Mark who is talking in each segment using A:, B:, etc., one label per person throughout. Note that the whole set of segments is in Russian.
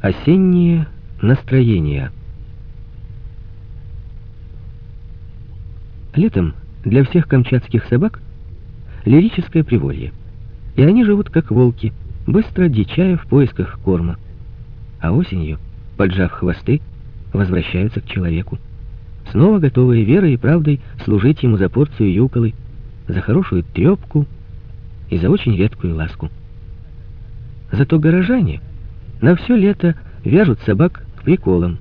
A: Осенние настроения. Летом для всех камчатских собак лирическое приволье. И они живут как волки, быстро дичая в поисках корма. А осенью, поджав хвосты, возвращаются к человеку. Снова готовые верой и правдой служить ему за порцию юколы, за хорошую трепку и за очень редкую ласку. Зато горожане на все лето вяжут собак к приколам.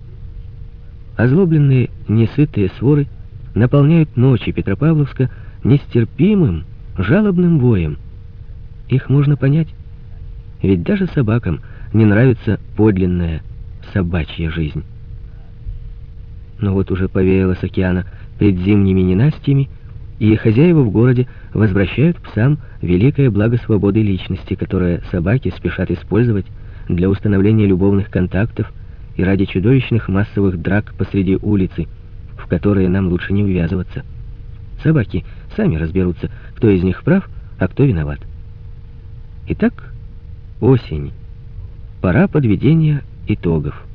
A: Озлобленные, несытые своры наполняют ночи Петропавловска нестерпимым, жалобным воем. Их можно понять, ведь даже собакам не нравится подлинная собачья жизнь. Но вот уже повеяло с океана предзимними ненастьями, и хозяева в городе возвращают псам великое благо свободы личности, которое собаки спешат использовать для установления любовных контактов и ради чудовищных массовых драк посреди улицы, в которые нам лучше не ввязываться. Собаки сами разберутся, кто из них прав, а кто виноват. Итак, осень. Пора подведения итогов.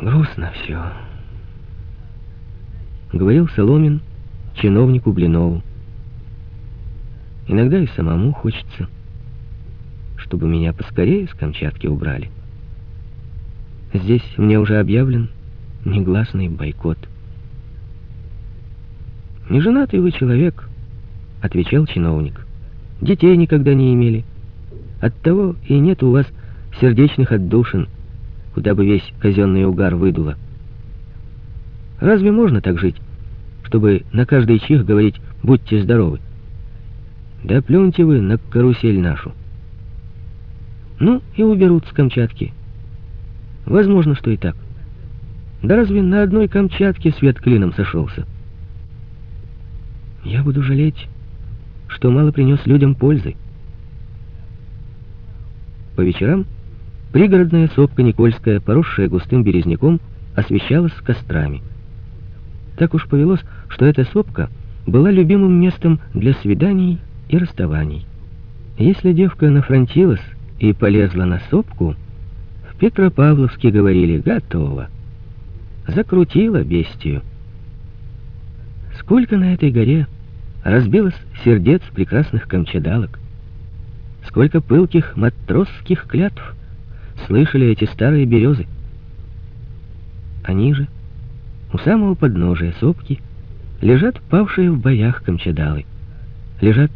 A: Грустно все. Говорил Соломин чиновнику Блинову. Иногда и самому хочется чтобы меня поскорее с Камчатки убрали. Здесь мне уже объявлен негласный бойкот. «Неженатый вы человек», — отвечал чиновник. «Детей никогда не имели. Оттого и нет у вас сердечных отдушин, куда бы весь казенный угар выдуло. Разве можно так жить, чтобы на каждый чих говорить «будьте здоровы»? Да плюньте вы на карусель нашу». Ну, и уберут с Камчатки. Возможно, что и так. Да разве на одной Камчатке свет клином сошелся? Я буду жалеть, что мало принес людям пользы. По вечерам пригородная сопка Никольская, поросшая густым березняком, освещалась кострами. Так уж повелось, что эта сопка была любимым местом для свиданий и расставаний. Если девка нафронтилась, и полезла на сопку, в Петропавловске говорили «готово». Закрутила бестию. Сколько на этой горе разбилось сердец прекрасных камчадалок. Сколько пылких матросских клятв слышали эти старые березы. Они же, у самого подножия сопки, лежат павшие в боях камчадалы. Лежат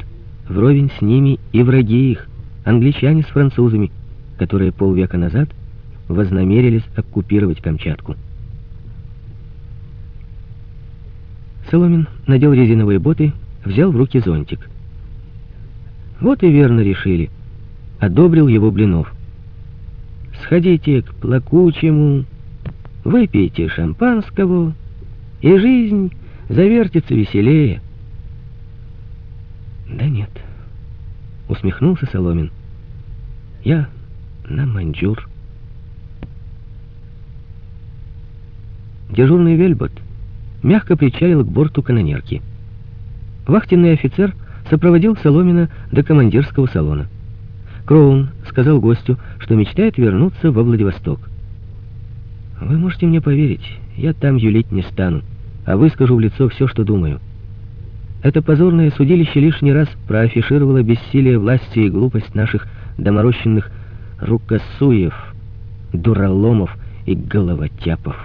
A: вровень с ними и враги их, англичане с французами, которые полвека назад вознамерились оккупировать Камчатку. Соломин надел резиновые боты, взял в руки зонтик. Вот и верно решили. Одобрил его Блинов. Сходите к плакучему, выпейте шампанского, и жизнь завертится веселее. Да нет усмехнулся Соломин. Я на маньчжур. Дежурный вельбот мягко причалил к борту канонерки. Вахтенный офицер сопроводил Соломина до командирского салона. Кроун сказал гостю, что мечтает вернуться во Владивосток. «Вы можете мне поверить, я там юлить не стану, а выскажу в лицо все, что думаю». Это позорное судилище лишний раз проафишировало бессилие власти и глупость наших доморощенных рукосуев, дураломов и головотяпов.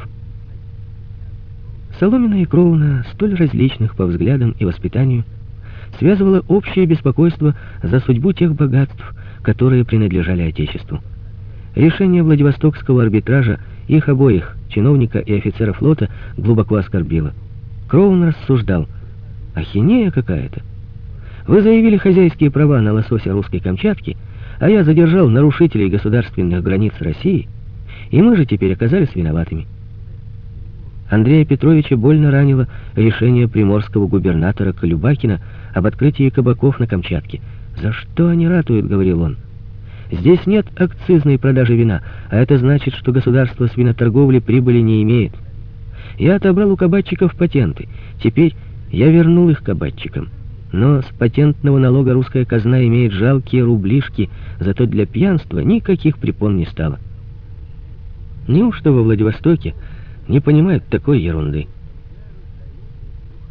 A: Соломина и Кроуна, столь различных по взглядам и воспитанию, связывало общее беспокойство за судьбу тех богатств, которые принадлежали Отечеству. Решение Владивостокского арбитража их обоих, чиновника и офицера флота, глубоко оскорбило. Кроун рассуждал – Ахинея какая-то. Вы заявили хозяйские права на лосося русской Камчатки, а я задержал нарушителей государственных границ России, и мы же теперь оказались виноватыми. Андрея Петровича больно ранило решение приморского губернатора Колюбакина об открытии кабаков на Камчатке. «За что они ратуют?» — говорил он. «Здесь нет акцизной продажи вина, а это значит, что государство с виноторговли прибыли не имеет. Я отобрал у кабачиков патенты. Теперь я вернул их кабачикам. но с патентного налога русская казна имеет жалкие рублишки, зато для пьянства никаких препон не стало. Неужто во Владивостоке не понимают такой ерунды?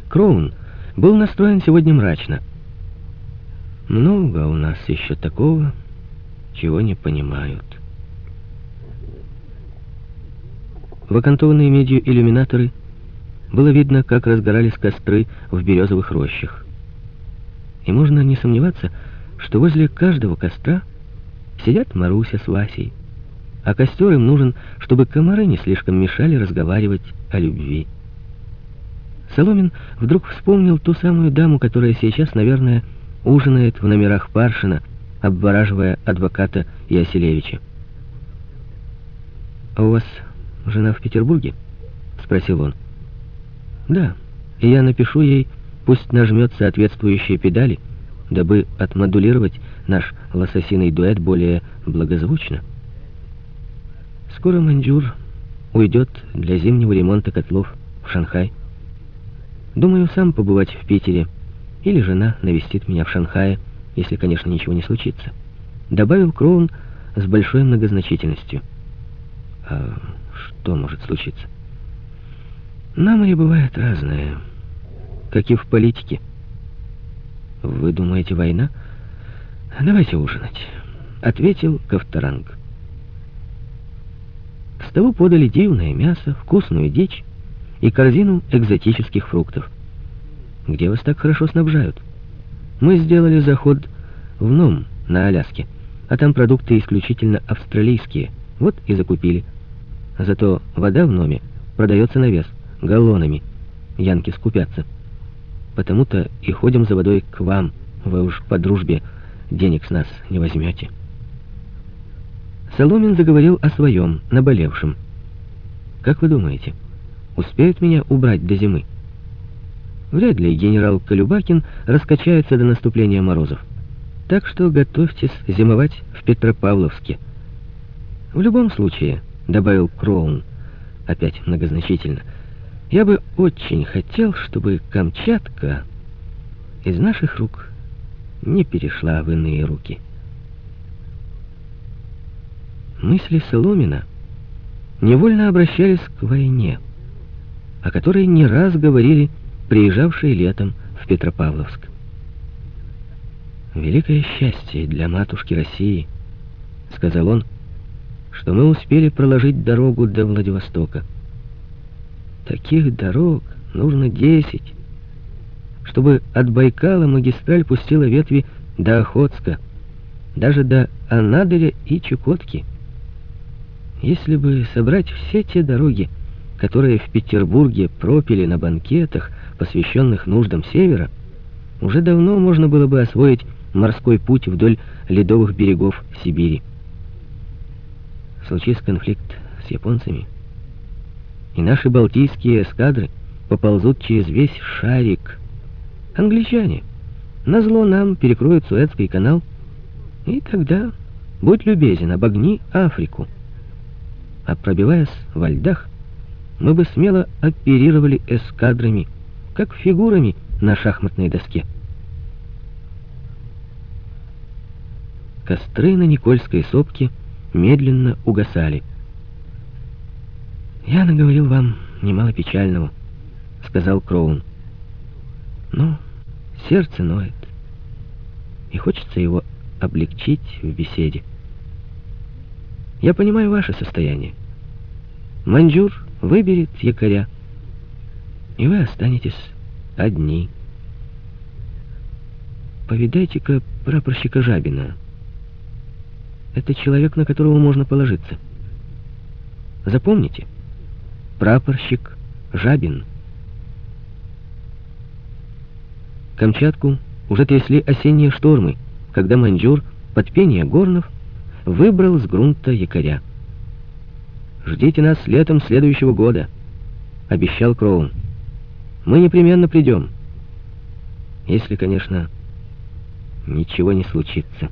A: Кроун был настроен сегодня мрачно. Много у нас еще такого, чего не понимают. В окантованные медью иллюминаторы было видно, как разгорались костры в березовых рощах. И можно не сомневаться, что возле каждого костра сидят Маруся с Васей, а костер им нужен, чтобы комары не слишком мешали разговаривать о любви. Соломин вдруг вспомнил ту самую даму, которая сейчас, наверное, ужинает в номерах Паршина, обвораживая адвоката Яселевича. «А у вас жена в Петербурге?» — спросил он. «Да, и я напишу ей, пусть нажмет соответствующие педали, дабы отмодулировать наш лососиный дуэт более благозвучно. Скоро Мандюр уйдет для зимнего ремонта котлов в Шанхай. Думаю, сам побывать в Питере, или жена навестит меня в Шанхае, если, конечно, ничего не случится. Добавил Кроун с большой многозначительностью. А что может случиться? На море бывает разное, как и в политике. Вы думаете, война? Давайте ужинать, ответил Ковторанг. К столу подали дивное мясо, вкусную дичь и корзину экзотических фруктов. Где вас так хорошо снабжают? Мы сделали заход в Ном, на Аляске, а там продукты исключительно австралийские. Вот и закупили. Зато вода в Номе продается на вес галлонами. Янки скупятся. Потому-то и ходим за водой к вам. Вы уж по дружбе денег с нас не возьмете. Соломин заговорил о своем, наболевшем. Как вы думаете, успеют меня убрать до зимы? Вряд ли генерал Колюбакин раскачается до наступления морозов. Так что готовьтесь зимовать в Петропавловске. В любом случае, добавил Кроун, опять многозначительно, — я бы очень хотел, чтобы Камчатка из наших рук не перешла в иные руки. Мысли Соломина невольно обращались к войне, о которой не раз говорили приезжавшие летом в Петропавловск. «Великое счастье для матушки России», — сказал он, — «что мы успели проложить дорогу до Владивостока». Таких дорог нужно десять, чтобы от Байкала магистраль пустила ветви до Охотска, даже до Анадыря и Чукотки. Если бы собрать все те дороги, которые в Петербурге пропили на банкетах, посвященных нуждам Севера, уже давно можно было бы освоить морской путь вдоль ледовых берегов Сибири. Случись конфликт с японцами, и наши балтийские эскадры поползут через весь шарик. Англичане, назло нам, перекроют Суэцкий канал, и тогда, будь любезен, обогни Африку. А пробиваясь во льдах, мы бы смело оперировали эскадрами, как фигурами на шахматной доске. Костры на Никольской сопке медленно угасали. «Я наговорил вам немало печального», — сказал Кроун. «Но сердце ноет, и хочется его облегчить в беседе. Я понимаю ваше состояние. Маньчжур выберет якоря, и вы останетесь одни. Повидайте-ка прапорщика Жабина. Это человек, на которого можно положиться. Запомните — прапорщик Жабин. Камчатку уже трясли осенние штормы, когда Маньчжур под пение горнов выбрал с грунта якоря. «Ждите нас летом следующего года», — обещал Кроун. «Мы непременно придем, если, конечно, ничего не случится».